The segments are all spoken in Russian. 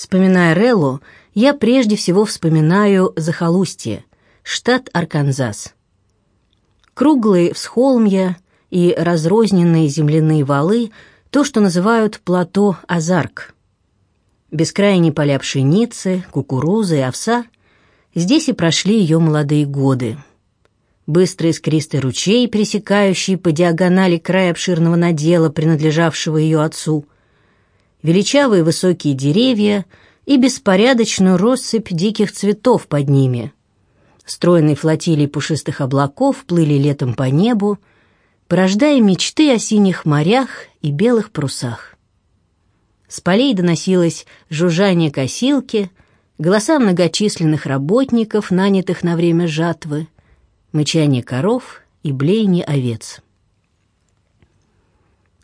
Вспоминая Реллу, я прежде всего вспоминаю захолустье, штат Арканзас. Круглые всхолмья и разрозненные земляные валы — то, что называют плато Азарк. Бескрайние поля пшеницы, кукурузы и овса — здесь и прошли ее молодые годы. Быстрый искристый ручей, пересекающий по диагонали край обширного надела, принадлежавшего ее отцу, величавые высокие деревья и беспорядочную россыпь диких цветов под ними. Стройные флотилии пушистых облаков плыли летом по небу, порождая мечты о синих морях и белых парусах. С полей доносилось жужжание косилки, голоса многочисленных работников, нанятых на время жатвы, мычание коров и блеяние овец.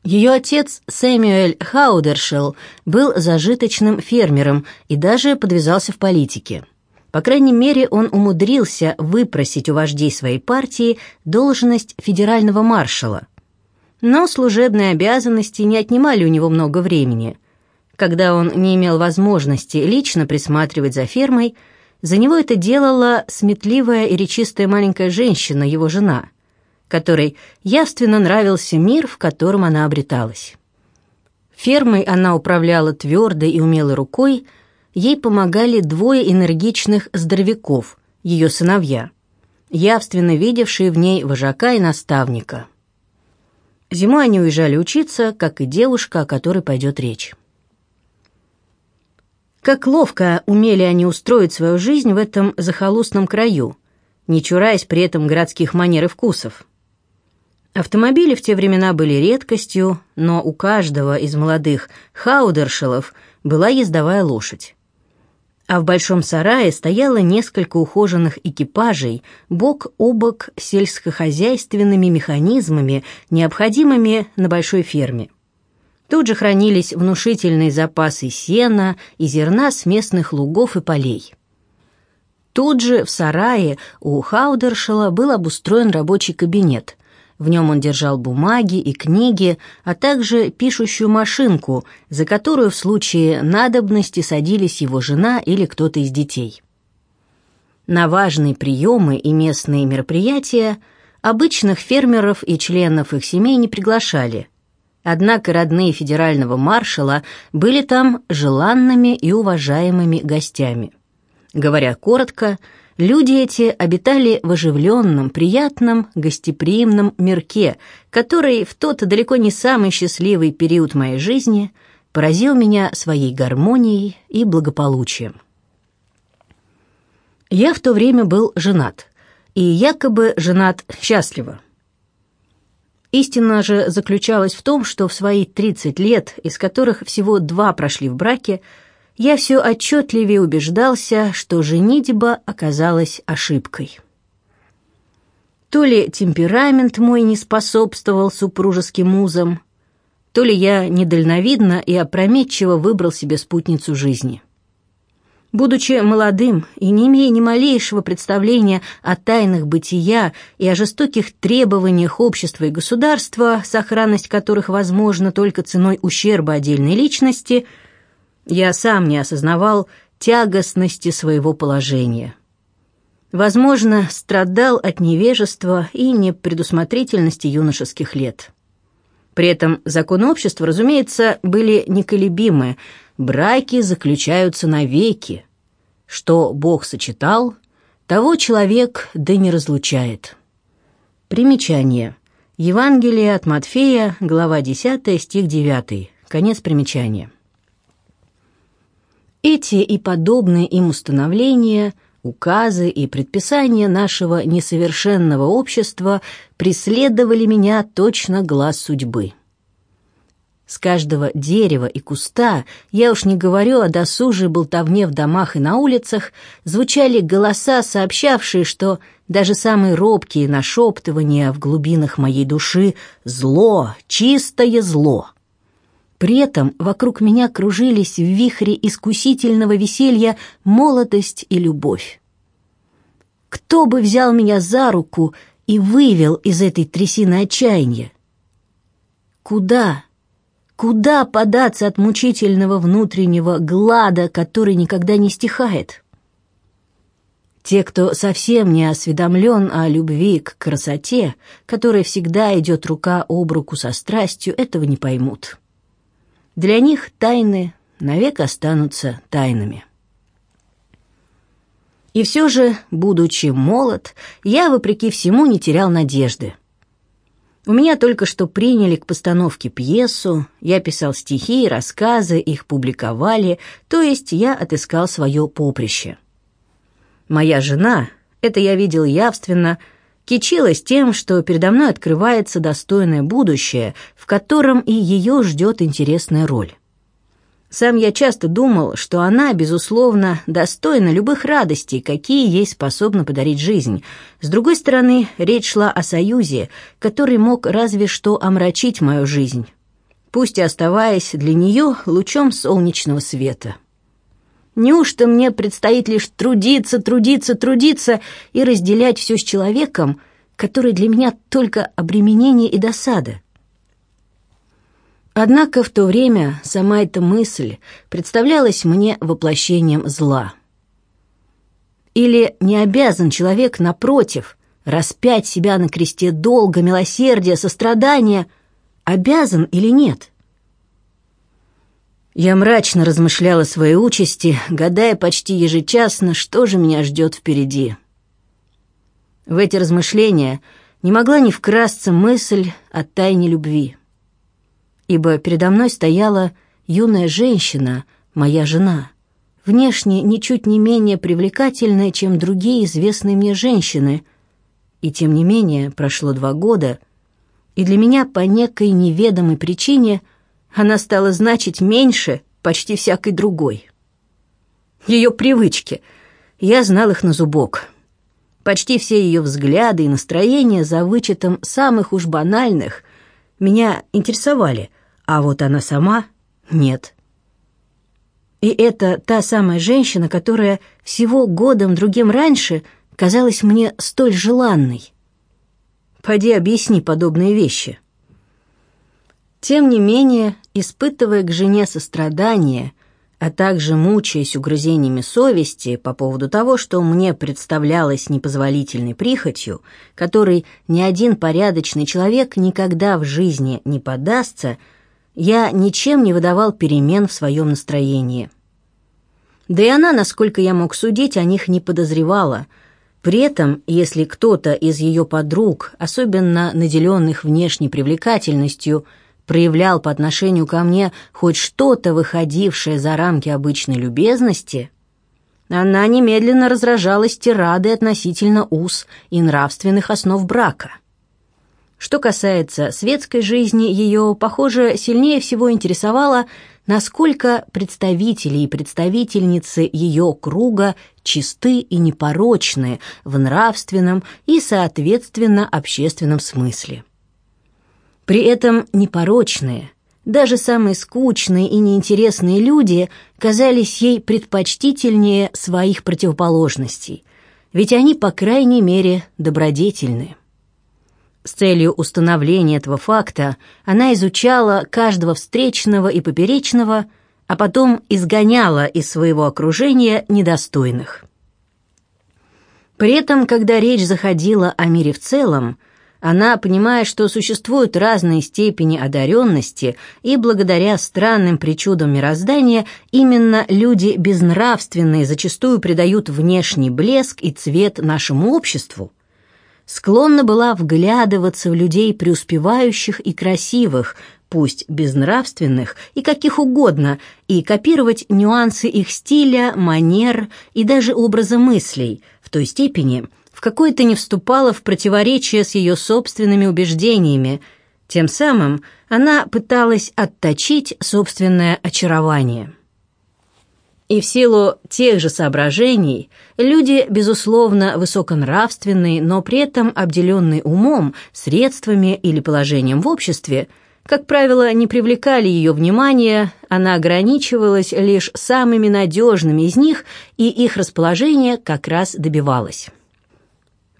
Ее отец Сэмюэль Хаудершелл был зажиточным фермером и даже подвязался в политике – по крайней мере, он умудрился выпросить у вождей своей партии должность федерального маршала. Но служебные обязанности не отнимали у него много времени. Когда он не имел возможности лично присматривать за фермой, за него это делала сметливая и речистая маленькая женщина, его жена, которой явственно нравился мир, в котором она обреталась. Фермой она управляла твердой и умелой рукой, ей помогали двое энергичных здоровяков, ее сыновья, явственно видевшие в ней вожака и наставника. Зимой они уезжали учиться, как и девушка, о которой пойдет речь. Как ловко умели они устроить свою жизнь в этом захолустном краю, не чураясь при этом городских манер и вкусов. Автомобили в те времена были редкостью, но у каждого из молодых хаудершелов была ездовая лошадь а в большом сарае стояло несколько ухоженных экипажей, бок о бок сельскохозяйственными механизмами, необходимыми на большой ферме. Тут же хранились внушительные запасы сена и зерна с местных лугов и полей. Тут же в сарае у Хаудершела был обустроен рабочий кабинет, в нем он держал бумаги и книги, а также пишущую машинку, за которую в случае надобности садились его жена или кто-то из детей. На важные приемы и местные мероприятия обычных фермеров и членов их семей не приглашали. Однако родные федерального маршала были там желанными и уважаемыми гостями. Говоря коротко, Люди эти обитали в оживленном, приятном, гостеприимном мирке, который в тот далеко не самый счастливый период моей жизни поразил меня своей гармонией и благополучием. Я в то время был женат, и якобы женат счастливо. Истина же заключалась в том, что в свои 30 лет, из которых всего два прошли в браке, я все отчетливее убеждался, что женитьба оказалась ошибкой. То ли темперамент мой не способствовал супружеским музам, то ли я недальновидно и опрометчиво выбрал себе спутницу жизни. Будучи молодым и не имея ни малейшего представления о тайнах бытия и о жестоких требованиях общества и государства, сохранность которых возможна только ценой ущерба отдельной личности – я сам не осознавал тягостности своего положения. Возможно, страдал от невежества и непредусмотрительности юношеских лет. При этом законы общества, разумеется, были неколебимы. Браки заключаются навеки. Что Бог сочетал, того человек да не разлучает. Примечание. Евангелие от Матфея, глава 10, стих 9. Конец примечания. Эти и подобные им установления, указы и предписания нашего несовершенного общества преследовали меня точно глаз судьбы. С каждого дерева и куста, я уж не говорю о досужей болтовне в домах и на улицах, звучали голоса, сообщавшие, что даже самые робкие нашептывания в глубинах моей души — зло, чистое зло — при этом вокруг меня кружились в вихре искусительного веселья молодость и любовь. Кто бы взял меня за руку и вывел из этой трясины отчаяния? Куда? Куда податься от мучительного внутреннего глада, который никогда не стихает? Те, кто совсем не осведомлен о любви к красоте, которая всегда идет рука об руку со страстью, этого не поймут. Для них тайны навек останутся тайнами. И все же, будучи молод, я, вопреки всему, не терял надежды. У меня только что приняли к постановке пьесу, я писал стихи и рассказы, их публиковали, то есть я отыскал свое поприще. Моя жена, это я видел явственно, кичилась тем, что передо мной открывается достойное будущее, в котором и ее ждет интересная роль. Сам я часто думал, что она, безусловно, достойна любых радостей, какие ей способна подарить жизнь. С другой стороны, речь шла о союзе, который мог разве что омрачить мою жизнь, пусть и оставаясь для нее лучом солнечного света. Неужто мне предстоит лишь трудиться, трудиться, трудиться и разделять все с человеком, который для меня только обременение и досада? Однако в то время сама эта мысль представлялась мне воплощением зла. Или не обязан человек, напротив, распять себя на кресте долга, милосердия, сострадания, обязан или нет — я мрачно размышляла о своей участи, гадая почти ежечасно, что же меня ждет впереди. В эти размышления не могла не вкрасться мысль о тайне любви. Ибо передо мной стояла юная женщина, моя жена, внешне ничуть не менее привлекательная, чем другие известные мне женщины. И тем не менее прошло два года, и для меня по некой неведомой причине – она стала значить меньше почти всякой другой. Ее привычки, я знал их на зубок. Почти все ее взгляды и настроения, за вычетом самых уж банальных, меня интересовали, а вот она сама — нет. И это та самая женщина, которая всего годом другим раньше казалась мне столь желанной. Пойди объясни подобные вещи. Тем не менее, испытывая к жене сострадание, а также мучаясь угрызениями совести по поводу того, что мне представлялось непозволительной прихотью, которой ни один порядочный человек никогда в жизни не подастся, я ничем не выдавал перемен в своем настроении. Да и она, насколько я мог судить, о них не подозревала. При этом, если кто-то из ее подруг, особенно наделенных внешней привлекательностью, проявлял по отношению ко мне хоть что-то, выходившее за рамки обычной любезности, она немедленно разражалась тирадой относительно уз и нравственных основ брака. Что касается светской жизни, ее, похоже, сильнее всего интересовало, насколько представители и представительницы ее круга чисты и непорочны в нравственном и, соответственно, общественном смысле. При этом непорочные, даже самые скучные и неинтересные люди казались ей предпочтительнее своих противоположностей, ведь они, по крайней мере, добродетельны. С целью установления этого факта она изучала каждого встречного и поперечного, а потом изгоняла из своего окружения недостойных. При этом, когда речь заходила о мире в целом, она, понимая, что существуют разные степени одаренности, и благодаря странным причудам мироздания, именно люди безнравственные зачастую придают внешний блеск и цвет нашему обществу, склонна была вглядываться в людей преуспевающих и красивых, пусть безнравственных и каких угодно, и копировать нюансы их стиля, манер и даже образа мыслей в той степени, в какое-то не вступала в противоречие с ее собственными убеждениями, тем самым она пыталась отточить собственное очарование. И в силу тех же соображений люди, безусловно, высоконравственные, но при этом обделенные умом, средствами или положением в обществе, как правило, не привлекали ее внимания, она ограничивалась лишь самыми надежными из них, и их расположение как раз добивалось.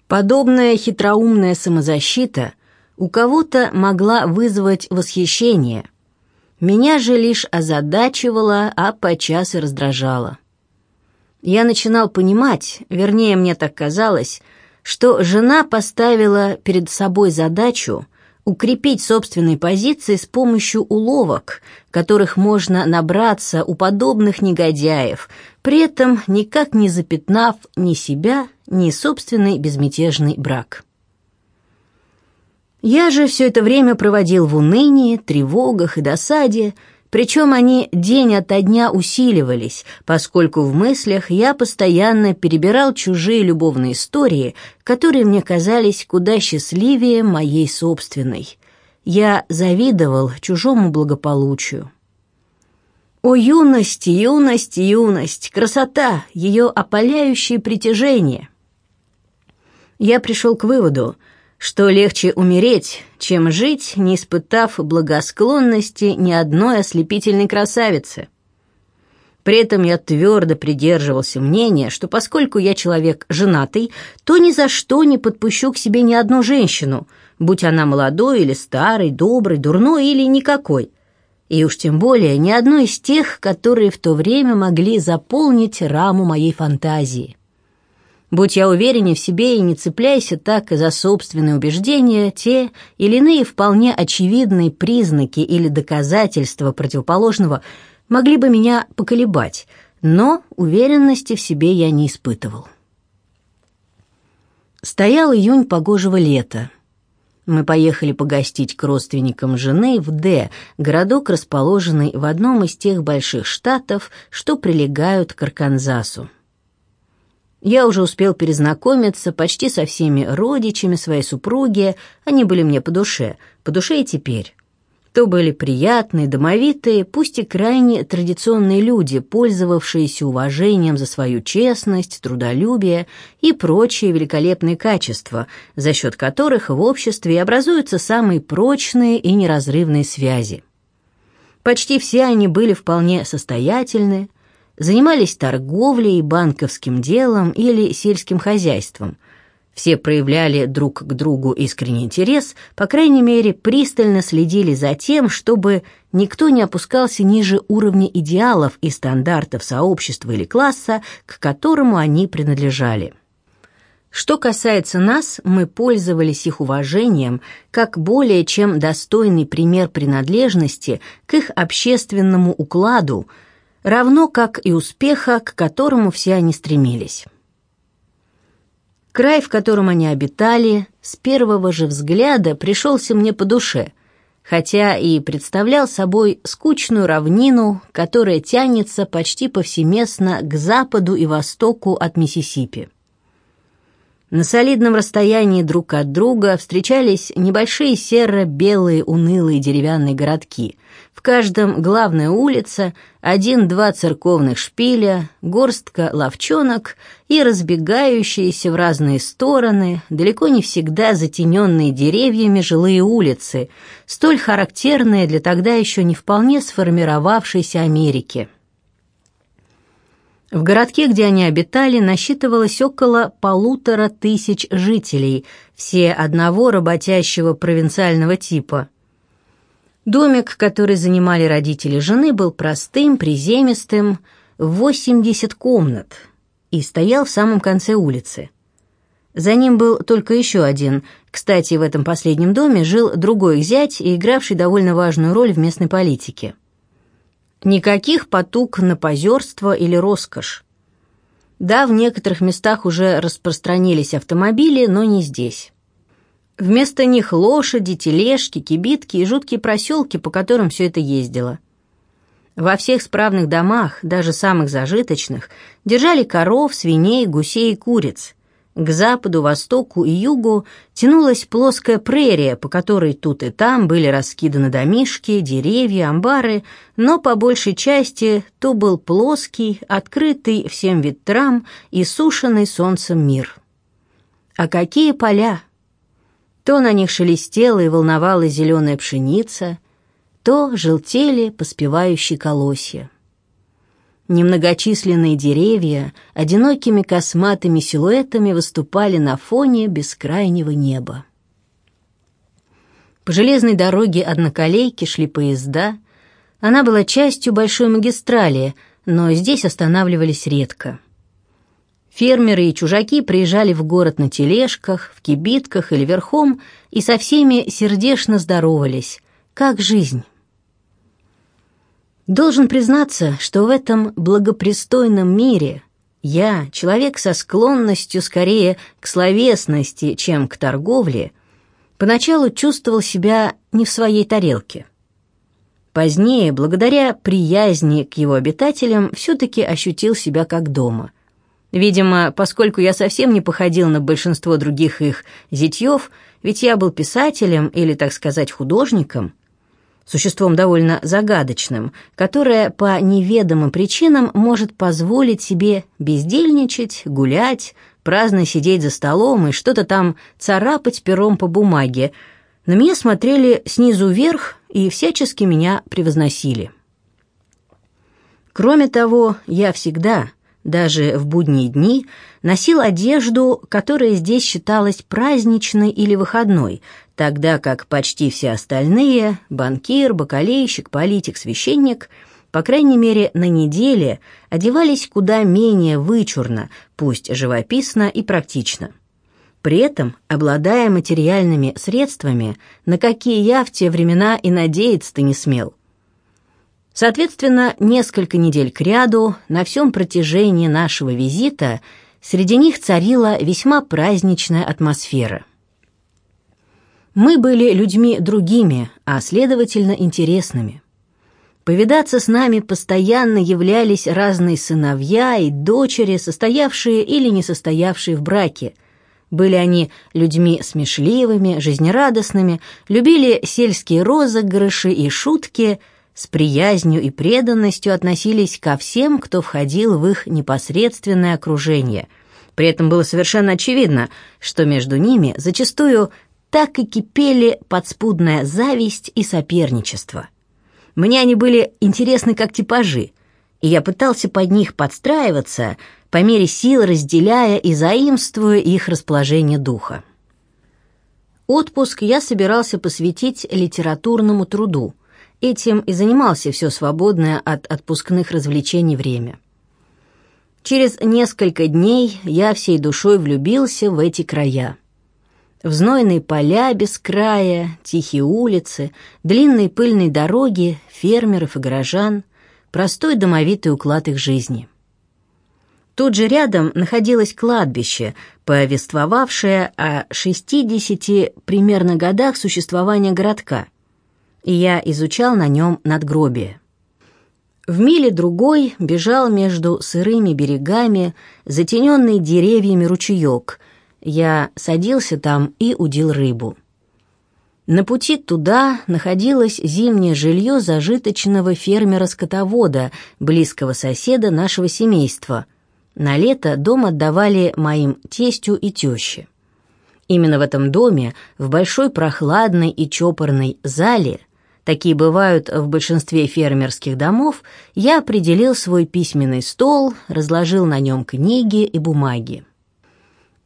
Подобная хитроумная самозащита у кого-то могла вызвать восхищение, Меня же лишь озадачивало, а подчас и раздражало. Я начинал понимать, вернее, мне так казалось, что жена поставила перед собой задачу укрепить собственные позиции с помощью уловок, которых можно набраться у подобных негодяев, при этом никак не запятнав ни себя, ни собственный безмятежный брак. Я же все это время проводил в унынии, тревогах и досаде, причем они день ото дня усиливались, поскольку в мыслях я постоянно перебирал чужие любовные истории, которые мне казались куда счастливее моей собственной. Я завидовал чужому благополучию. О, юность, юность, юность, красота, ее опаляющее притяжение! Я пришел к выводу, что легче умереть, чем жить, не испытав благосклонности ни одной ослепительной красавицы. При этом я твердо придерживался мнения, что поскольку я человек женатый, то ни за что не подпущу к себе ни одну женщину, будь она молодой или старой, доброй, дурной или никакой. И уж тем более ни одной из тех, которые в то время могли заполнить раму моей фантазии. Будь я увереннее в себе и не цепляйся так за собственные убеждения, те или иные вполне очевидные признаки или доказательства противоположного могли бы меня поколебать, но уверенности в себе я не испытывал. Стоял июнь погожего лета. Мы поехали погостить к родственникам жены в Д, городок, расположенный в одном из тех больших штатов, что прилегают к Арканзасу. Я уже успел перезнакомиться почти со всеми родичами своей супруги, они были мне по душе, по душе и теперь. То были приятные, домовитые, пусть и крайне традиционные люди, пользовавшиеся уважением за свою честность, трудолюбие и прочие великолепные качества, за счет которых в обществе образуются самые прочные и неразрывные связи. Почти все они были вполне состоятельны, занимались торговлей, банковским делом или сельским хозяйством. Все проявляли друг к другу искренний интерес, по крайней мере, пристально следили за тем, чтобы никто не опускался ниже уровня идеалов и стандартов сообщества или класса, к которому они принадлежали. Что касается нас, мы пользовались их уважением как более чем достойный пример принадлежности к их общественному укладу – равно как и успеха, к которому все они стремились. Край, в котором они обитали, с первого же взгляда пришелся мне по душе, хотя и представлял собой скучную равнину, которая тянется почти повсеместно к западу и востоку от Миссисипи. На солидном расстоянии друг от друга встречались небольшие серо-белые унылые деревянные городки. В каждом главная улица, один-два церковных шпиля, горстка ловчонок и разбегающиеся в разные стороны, далеко не всегда затененные деревьями жилые улицы, столь характерные для тогда еще не вполне сформировавшейся Америки. В городке, где они обитали, насчитывалось около полутора тысяч жителей, все одного работящего провинциального типа. Домик, который занимали родители жены, был простым, приземистым, 80 комнат, и стоял в самом конце улицы. За ним был только еще один. Кстати, в этом последнем доме жил другой зять, игравший довольно важную роль в местной политике. Никаких потуг на позерство или роскошь. Да, в некоторых местах уже распространились автомобили, но не здесь. Вместо них лошади, тележки, кибитки и жуткие проселки, по которым все это ездило. Во всех справных домах, даже самых зажиточных, держали коров, свиней, гусей и куриц. К западу, востоку и югу тянулась плоская прерия, по которой тут и там были раскиданы домишки, деревья, амбары, но по большей части то был плоский, открытый всем ветрам и сушеный солнцем мир. А какие поля! То на них шелестела и волновалась зеленая пшеница, то желтели поспевающие колосья. Немногочисленные деревья одинокими косматыми силуэтами выступали на фоне бескрайнего неба. По железной дороге одноколейки шли поезда, Она была частью большой магистрали, но здесь останавливались редко. Фермеры и чужаки приезжали в город на тележках, в кибитках или верхом и со всеми сердечно здоровались. Как жизнь? Должен признаться, что в этом благопристойном мире я, человек со склонностью скорее к словесности, чем к торговле, поначалу чувствовал себя не в своей тарелке. Позднее, благодаря приязни к его обитателям, все-таки ощутил себя как дома. Видимо, поскольку я совсем не походил на большинство других их зятьев, ведь я был писателем или, так сказать, художником, существом довольно загадочным, которое по неведомым причинам может позволить себе бездельничать, гулять, праздно сидеть за столом и что-то там царапать пером по бумаге. На меня смотрели снизу вверх и всячески меня превозносили. Кроме того, я всегда, даже в будние дни, носил одежду, которая здесь считалась праздничной или выходной, тогда как почти все остальные – банкир, бакалейщик, политик, священник – по крайней мере, на неделе одевались куда менее вычурно, пусть живописно и практично. При этом, обладая материальными средствами, на какие я в те времена и надеяться-то не смел, Соответственно, несколько недель кряду на всем протяжении нашего визита среди них царила весьма праздничная атмосфера. Мы были людьми другими, а следовательно интересными. Повидаться с нами постоянно являлись разные сыновья и дочери, состоявшие или не состоявшие в браке. Были они людьми смешливыми, жизнерадостными, любили сельские розыгрыши и шутки – с приязнью и преданностью относились ко всем, кто входил в их непосредственное окружение. При этом было совершенно очевидно, что между ними зачастую так и кипели подспудная зависть и соперничество. Мне они были интересны как типажи, и я пытался под них подстраиваться, по мере сил разделяя и заимствуя их расположение духа. Отпуск я собирался посвятить литературному труду – Этим и занимался все свободное от отпускных развлечений время. Через несколько дней я всей душой влюбился в эти края. В поля без края, тихие улицы, длинные пыльные дороги, фермеров и горожан, простой домовитый уклад их жизни. Тут же рядом находилось кладбище, повествовавшее о 60 примерно годах существования городка – и я изучал на нем надгробие. В миле другой бежал между сырыми берегами, затененный деревьями ручеек. Я садился там и удил рыбу. На пути туда находилось зимнее жилье зажиточного фермера-скотовода, близкого соседа нашего семейства. На лето дом отдавали моим тестю и теще. Именно в этом доме, в большой прохладной и чопорной зале, такие бывают в большинстве фермерских домов, я определил свой письменный стол, разложил на нем книги и бумаги.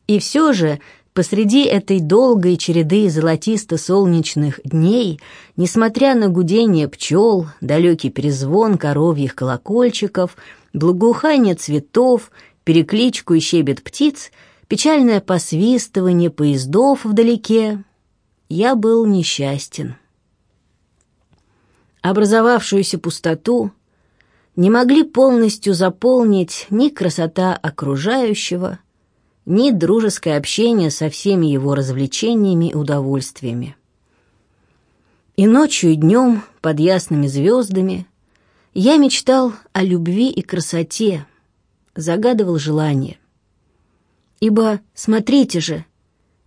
И все же посреди этой долгой череды золотисто-солнечных дней, несмотря на гудение пчел, далекий перезвон коровьих колокольчиков, благоухание цветов, перекличку и щебет птиц, печальное посвистывание поездов вдалеке, я был несчастен образовавшуюся пустоту не могли полностью заполнить ни красота окружающего, ни дружеское общение со всеми его развлечениями и удовольствиями. И ночью, и днем, под ясными звездами, я мечтал о любви и красоте, загадывал желание. Ибо, смотрите же,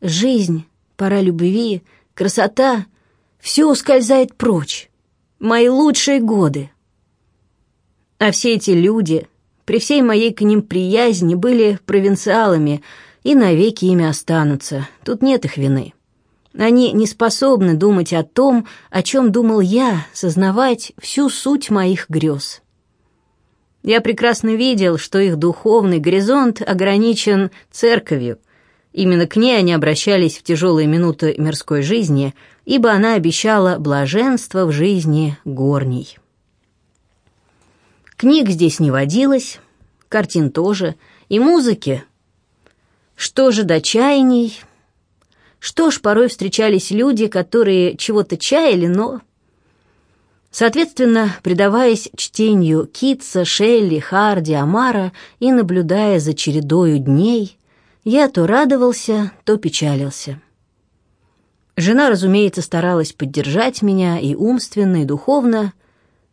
жизнь, пора любви, красота — все ускользает прочь мои лучшие годы. А все эти люди, при всей моей к ним приязни, были провинциалами и навеки ими останутся. Тут нет их вины. Они не способны думать о том, о чем думал я, сознавать всю суть моих грез. Я прекрасно видел, что их духовный горизонт ограничен церковью. Именно к ней они обращались в тяжелые минуты мирской жизни – ибо она обещала блаженство в жизни горней. Книг здесь не водилось, картин тоже, и музыки. Что же до чаяний? Что ж, порой встречались люди, которые чего-то чаяли, но... Соответственно, предаваясь чтению Китса, Шелли, Харди, Амара и наблюдая за чередою дней, я то радовался, то печалился. Жена, разумеется, старалась поддержать меня и умственно, и духовно,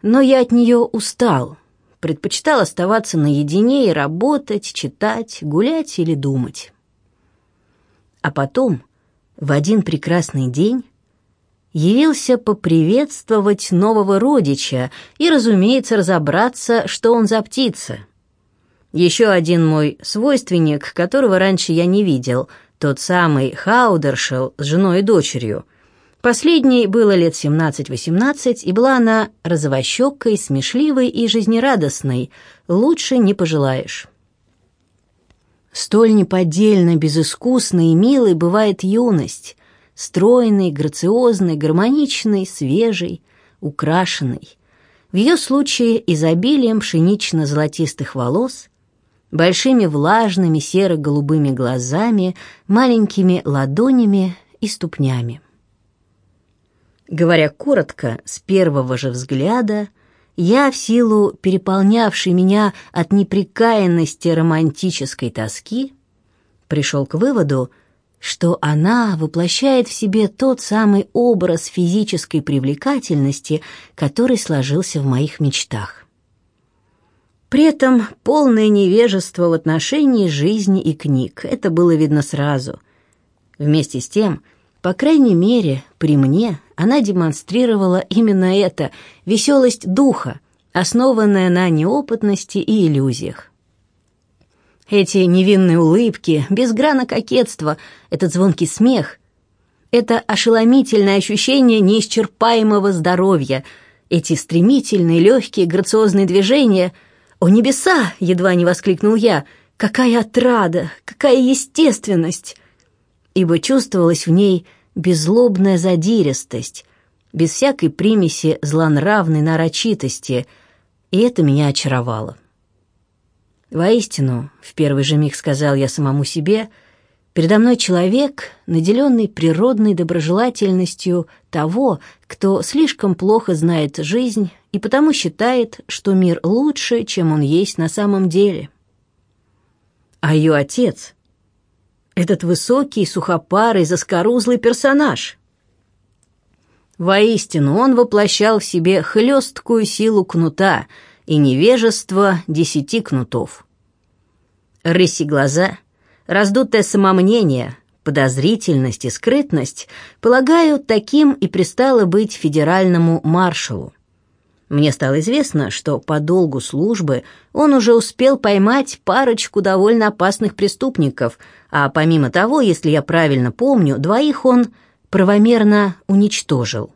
но я от нее устал, предпочитал оставаться наедине и работать, читать, гулять или думать. А потом, в один прекрасный день, явился поприветствовать нового родича и, разумеется, разобраться, что он за птица. Еще один мой свойственник, которого раньше я не видел, тот самый Хаудершел с женой и дочерью. Последней было лет 17-18, и была она розовощекой, смешливой и жизнерадостной. Лучше не пожелаешь. Столь неподдельно безыскусной и милой бывает юность, стройной, грациозной, гармоничной, свежей, украшенной. В ее случае изобилием пшенично-золотистых волос, большими влажными серо-голубыми глазами, маленькими ладонями и ступнями. Говоря коротко, с первого же взгляда я в силу переполнявшей меня от неприкаянности романтической тоски пришел к выводу, что она воплощает в себе тот самый образ физической привлекательности, который сложился в моих мечтах. При этом полное невежество в отношении жизни и книг, это было видно сразу. Вместе с тем, по крайней мере, при мне она демонстрировала именно это — веселость духа, основанная на неопытности и иллюзиях. Эти невинные улыбки, без грана кокетства, этот звонкий смех, это ошеломительное ощущение неисчерпаемого здоровья, эти стремительные, легкие, грациозные движения. «О небеса!» — едва не воскликнул я. «Какая отрада! Какая естественность!» Ибо чувствовалась в ней беззлобная задиристость, без всякой примеси злонравной нарочитости, и это меня очаровало. Воистину, в первый же миг сказал я самому себе, передо мной человек, наделенный природной доброжелательностью того, кто слишком плохо знает жизнь и потому считает, что мир лучше, чем он есть на самом деле. А ее отец — этот высокий, сухопарый, заскорузлый персонаж — Воистину, он воплощал в себе хлесткую силу кнута — и невежество десяти кнутов. Рыси глаза, раздутое самомнение, подозрительность и скрытность, полагаю, таким и пристало быть федеральному маршалу. Мне стало известно, что по долгу службы он уже успел поймать парочку довольно опасных преступников, а помимо того, если я правильно помню, двоих он правомерно уничтожил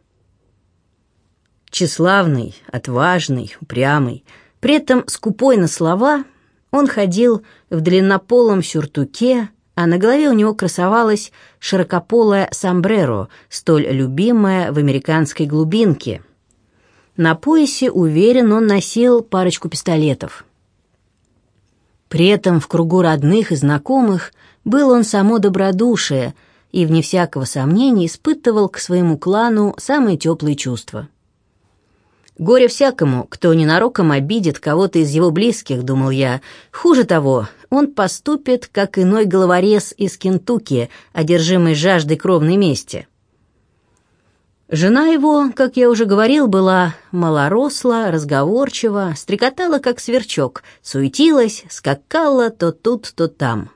тщеславный, отважный, упрямый, при этом скупой на слова, он ходил в длиннополом сюртуке, а на голове у него красовалась широкополая сомбреро, столь любимая в американской глубинке. На поясе, уверен, он носил парочку пистолетов. При этом в кругу родных и знакомых был он само добродушие и, вне всякого сомнения, испытывал к своему клану самые теплые чувства. Горе всякому, кто ненароком обидит кого-то из его близких, думал я. Хуже того, он поступит, как иной головорез из Кентукки, одержимый жаждой кровной мести. Жена его, как я уже говорил, была малоросла, разговорчива, стрекотала, как сверчок, суетилась, скакала то тут, то там.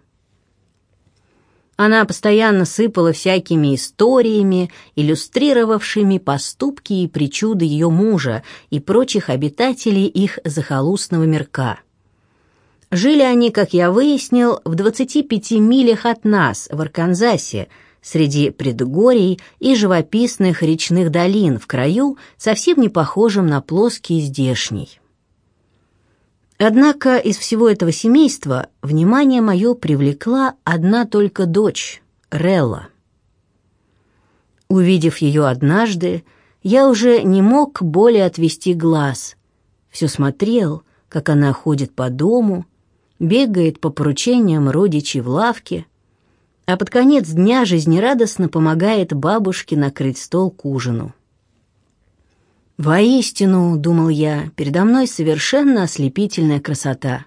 Она постоянно сыпала всякими историями, иллюстрировавшими поступки и причуды ее мужа и прочих обитателей их захолустного мирка. Жили они, как я выяснил, в 25 милях от нас, в Арканзасе, среди предгорий и живописных речных долин в краю, совсем не похожим на плоский здешний. Однако из всего этого семейства внимание мое привлекла одна только дочь, Релла. Увидев ее однажды, я уже не мог более отвести глаз. Все смотрел, как она ходит по дому, бегает по поручениям родичей в лавке, а под конец дня жизнерадостно помогает бабушке накрыть стол к ужину. Воистину, думал я, передо мной совершенно ослепительная красота.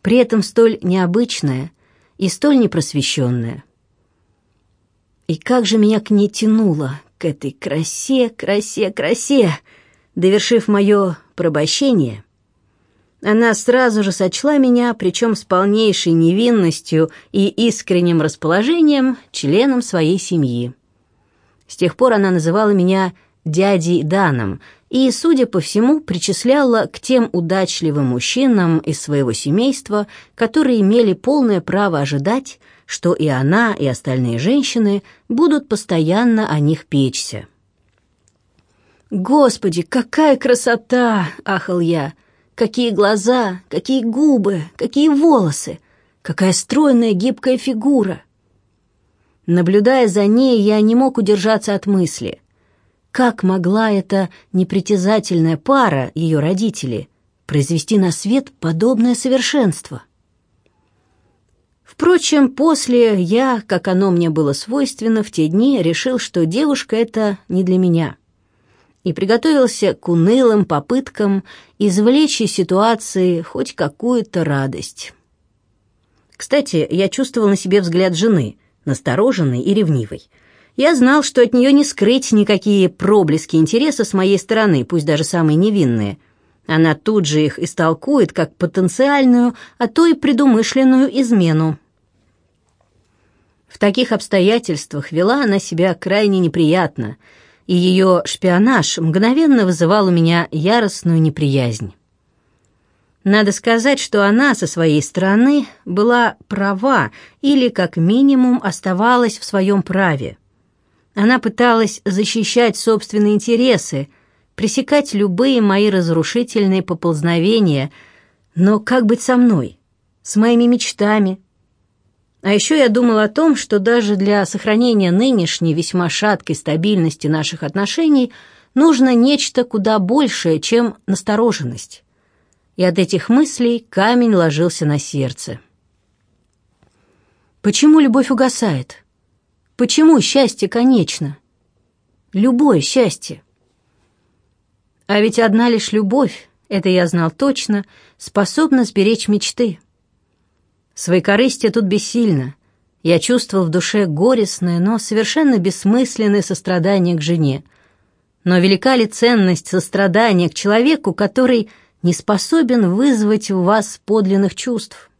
При этом столь необычная и столь непросвещенная. И как же меня к ней тянуло, к этой красе, красе, красе, довершив мое порабощение — она сразу же сочла меня, причем с полнейшей невинностью и искренним расположением, членом своей семьи. С тех пор она называла меня дядей Даном и, судя по всему, причисляла к тем удачливым мужчинам из своего семейства, которые имели полное право ожидать, что и она, и остальные женщины будут постоянно о них печься. «Господи, какая красота!» — ахал я. Какие глаза, какие губы, какие волосы, какая стройная гибкая фигура. Наблюдая за ней, я не мог удержаться от мысли. Как могла эта непритязательная пара, ее родители, произвести на свет подобное совершенство? Впрочем, после я, как оно мне было свойственно, в те дни решил, что девушка — это не для меня — и приготовился к унылым попыткам извлечь из ситуации хоть какую-то радость. Кстати, я чувствовал на себе взгляд жены, настороженный и ревнивый. Я знал, что от нее не скрыть никакие проблески интереса с моей стороны, пусть даже самые невинные. Она тут же их истолкует как потенциальную, а то и предумышленную измену. В таких обстоятельствах вела она себя крайне неприятно — и ее шпионаж мгновенно вызывал у меня яростную неприязнь. Надо сказать, что она со своей стороны была права или, как минимум, оставалась в своем праве. Она пыталась защищать собственные интересы, пресекать любые мои разрушительные поползновения, но как быть со мной, с моими мечтами, а еще я думал о том, что даже для сохранения нынешней весьма шаткой стабильности наших отношений нужно нечто куда большее, чем настороженность. И от этих мыслей камень ложился на сердце. Почему любовь угасает? Почему счастье конечно? Любое счастье. А ведь одна лишь любовь, это я знал точно, способна сберечь мечты. Своекорыстие тут бессильно. Я чувствовал в душе горестное, но совершенно бессмысленное сострадание к жене. Но велика ли ценность сострадания к человеку, который не способен вызвать у вас подлинных чувств?